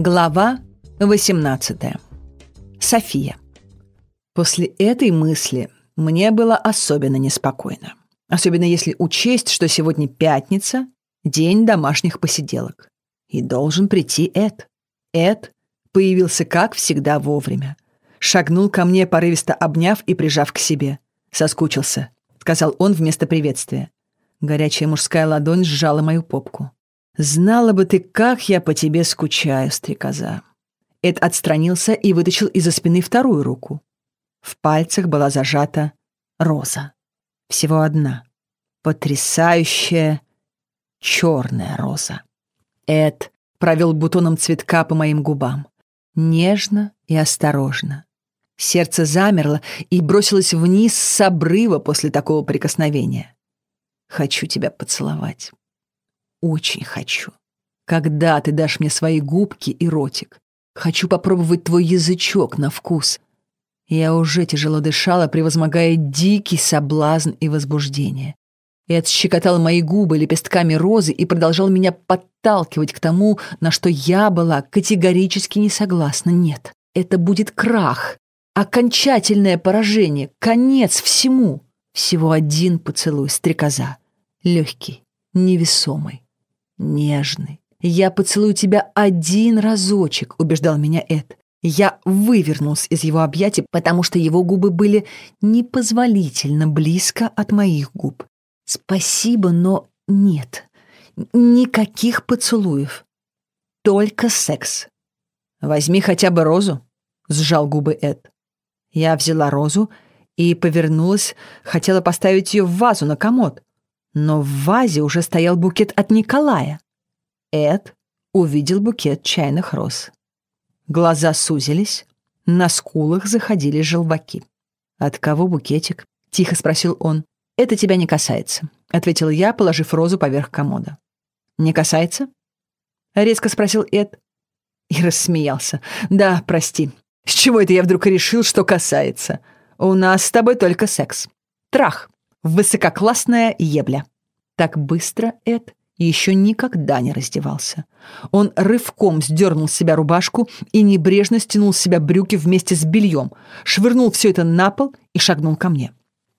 Глава 18. София. После этой мысли мне было особенно неспокойно. Особенно если учесть, что сегодня пятница, день домашних посиделок. И должен прийти Эд. Эд появился, как всегда, вовремя. Шагнул ко мне, порывисто обняв и прижав к себе. «Соскучился», — сказал он вместо приветствия. Горячая мужская ладонь сжала мою попку. «Знала бы ты, как я по тебе скучаю, стрекоза». Эд отстранился и вытащил из-за спины вторую руку. В пальцах была зажата роза. Всего одна. Потрясающая черная роза. Эд провел бутоном цветка по моим губам. Нежно и осторожно. Сердце замерло и бросилось вниз с обрыва после такого прикосновения. Хочу тебя поцеловать. Очень хочу. Когда ты дашь мне свои губки и ротик? Хочу попробовать твой язычок на вкус. Я уже тяжело дышала, превозмогая дикий соблазн и возбуждение. Эд щекотал мои губы лепестками розы и продолжал меня подталкивать к тому, на что я была категорически не согласна. Нет, это будет крах, окончательное поражение, конец всему. Всего один поцелуй, стрекоза. Легкий, невесомый нежный. Я поцелую тебя один разочек, убеждал меня Эд. Я вывернулся из его объятий, потому что его губы были непозволительно близко от моих губ. Спасибо, но нет. Никаких поцелуев. Только секс. Возьми хотя бы розу, сжал губы Эд. Я взяла розу и повернулась, хотела поставить ее в вазу на комод. Но в вазе уже стоял букет от Николая. Эд увидел букет чайных роз. Глаза сузились, на скулах заходили желваки. «От кого букетик?» — тихо спросил он. «Это тебя не касается», — ответил я, положив розу поверх комода. «Не касается?» — резко спросил Эд. И рассмеялся. «Да, прости. С чего это я вдруг решил, что касается? У нас с тобой только секс. Трах. Высококлассная ебля. Так быстро, Эд, еще никогда не раздевался. Он рывком сдернул с себя рубашку и небрежно стянул с себя брюки вместе с бельем, швырнул все это на пол и шагнул ко мне.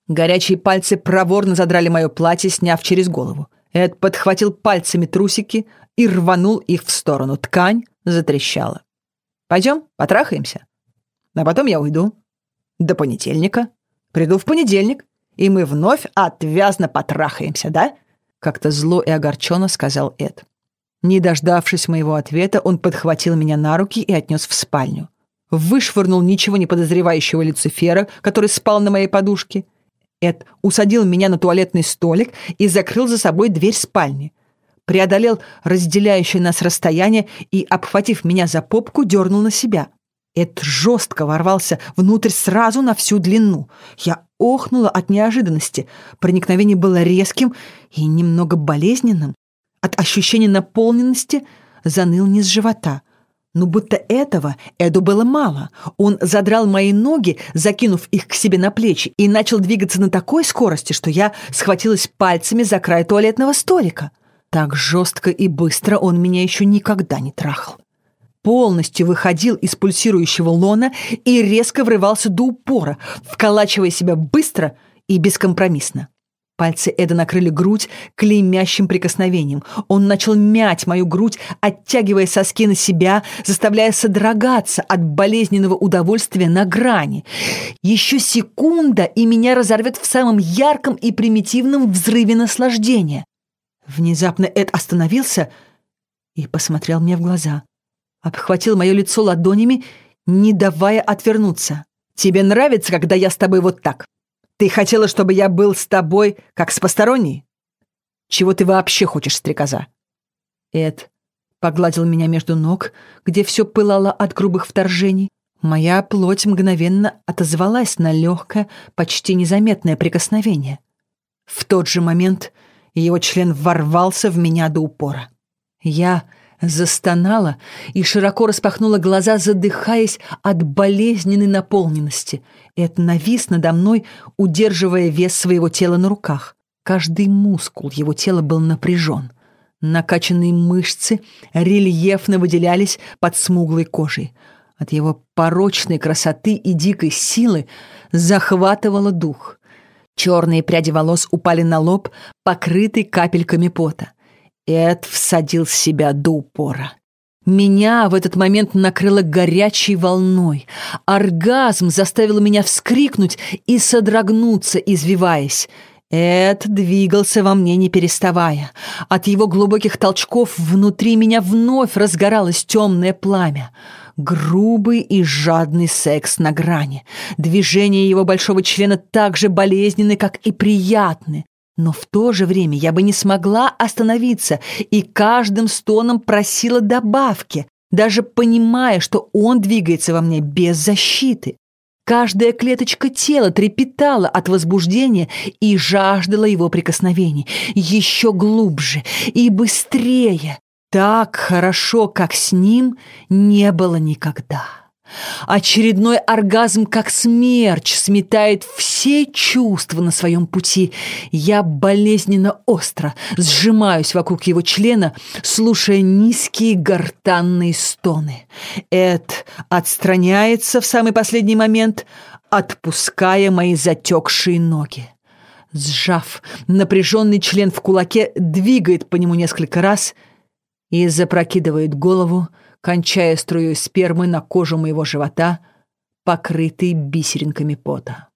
Горячие пальцы проворно задрали мое платье, сняв через голову. Эд подхватил пальцами трусики и рванул их в сторону. Ткань затрещала. «Пойдем, потрахаемся. А потом я уйду. До понедельника. Приду в понедельник и мы вновь отвязно потрахаемся, да?» Как-то зло и огорченно сказал Эд. Не дождавшись моего ответа, он подхватил меня на руки и отнес в спальню. Вышвырнул ничего не подозревающего Люцифера, который спал на моей подушке. Эд усадил меня на туалетный столик и закрыл за собой дверь спальни. Преодолел разделяющее нас расстояние и, обхватив меня за попку, дернул на себя. Эд жестко ворвался внутрь сразу на всю длину. Я охнула от неожиданности. Проникновение было резким и немного болезненным. От ощущения наполненности заныл низ живота. Но будто этого Эду было мало. Он задрал мои ноги, закинув их к себе на плечи, и начал двигаться на такой скорости, что я схватилась пальцами за край туалетного столика. Так жестко и быстро он меня еще никогда не трахал полностью выходил из пульсирующего лона и резко врывался до упора, вколачивая себя быстро и бескомпромиссно. Пальцы Эда накрыли грудь клеймящим прикосновением. Он начал мять мою грудь, оттягивая соски на себя, заставляя содрогаться от болезненного удовольствия на грани. Еще секунда, и меня разорвет в самом ярком и примитивном взрыве наслаждения. Внезапно Эд остановился и посмотрел мне в глаза обхватил мое лицо ладонями, не давая отвернуться. «Тебе нравится, когда я с тобой вот так? Ты хотела, чтобы я был с тобой, как с посторонней? Чего ты вообще хочешь, стрекоза?» Эд погладил меня между ног, где все пылало от грубых вторжений. Моя плоть мгновенно отозвалась на легкое, почти незаметное прикосновение. В тот же момент его член ворвался в меня до упора. Я Застонала и широко распахнула глаза, задыхаясь от болезненной наполненности. Эд навис надо мной, удерживая вес своего тела на руках. Каждый мускул его тела был напряжен. Накачанные мышцы рельефно выделялись под смуглой кожей. От его порочной красоты и дикой силы захватывало дух. Черные пряди волос упали на лоб, покрытый капельками пота. Эд всадил себя до упора. Меня в этот момент накрыло горячей волной. Оргазм заставил меня вскрикнуть и содрогнуться, извиваясь. Эд двигался во мне, не переставая. От его глубоких толчков внутри меня вновь разгоралось темное пламя. Грубый и жадный секс на грани. Движения его большого члена так же болезненны, как и приятны. Но в то же время я бы не смогла остановиться и каждым стоном просила добавки, даже понимая, что он двигается во мне без защиты. Каждая клеточка тела трепетала от возбуждения и жаждала его прикосновений. Еще глубже и быстрее. Так хорошо, как с ним, не было никогда. Очередной оргазм, как смерч, сметает все чувства на своем пути. Я болезненно остро сжимаюсь вокруг его члена, слушая низкие гортанные стоны. Эд отстраняется в самый последний момент, отпуская мои затекшие ноги. Сжав напряженный член в кулаке, двигает по нему несколько раз и запрокидывает голову, кончая струей спермы на кожу моего живота, покрытый бисеринками пота.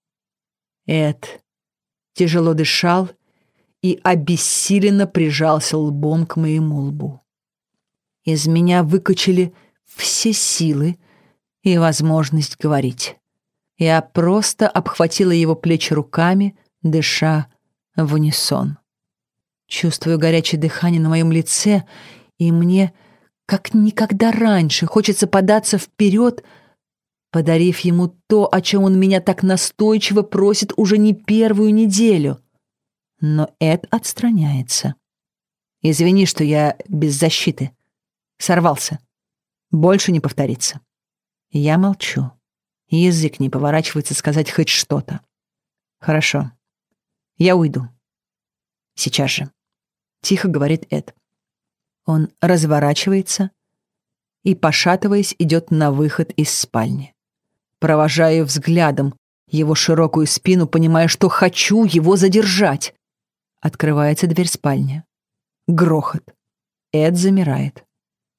Эд тяжело дышал и обессиленно прижался лбом к моему лбу. Из меня выкачали все силы и возможность говорить. Я просто обхватила его плечи руками, дыша в унисон. Чувствую горячее дыхание на моем лице, и мне как никогда раньше хочется податься вперед, подарив ему то, о чем он меня так настойчиво просит уже не первую неделю. Но Эд отстраняется. «Извини, что я без защиты. Сорвался. Больше не повторится». Я молчу. Язык не поворачивается сказать хоть что-то. «Хорошо. Я уйду. Сейчас же», — тихо говорит Эд. Он разворачивается и, пошатываясь, идет на выход из спальни. Провожаю взглядом его широкую спину, понимая, что хочу его задержать. Открывается дверь спальни. Грохот. Эд замирает.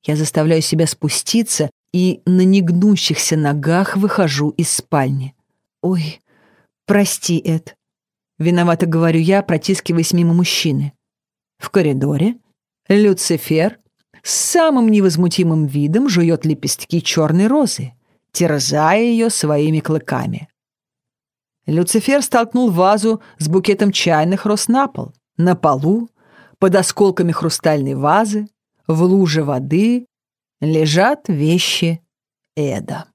Я заставляю себя спуститься и на негнущихся ногах выхожу из спальни. «Ой, прости, Эд». Виновато говорю я, протискиваясь мимо мужчины. В коридоре Люцифер с самым невозмутимым видом жует лепестки черной розы, терзая ее своими клыками. Люцифер столкнул вазу с букетом чайных роз на пол. На полу, под осколками хрустальной вазы, в луже воды лежат вещи Эда.